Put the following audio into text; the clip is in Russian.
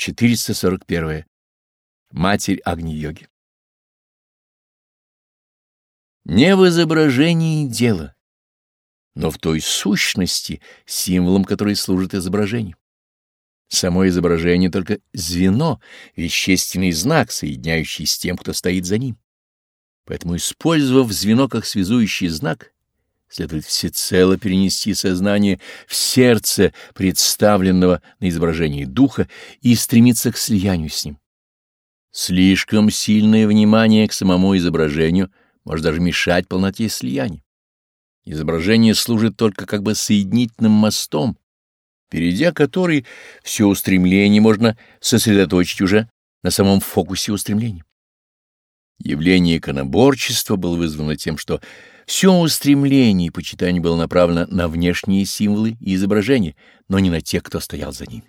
441. Матерь Агни-йоги. Не в изображении дело, но в той сущности, символом которой служит изображение. Само изображение — только звено, вещественный знак, соединяющий с тем, кто стоит за ним. Поэтому, использовав звено как связующий знак, следует всецело перенести сознание в сердце представленного на изображении духа и стремиться к слиянию с ним. Слишком сильное внимание к самому изображению может даже мешать полноте слияния. Изображение служит только как бы соединительным мостом, перейдя который все устремление можно сосредоточить уже на самом фокусе устремления. Явление иконоборчества было вызвано тем, что все устремление и почитание было направлено на внешние символы и изображения, но не на тех, кто стоял за ними.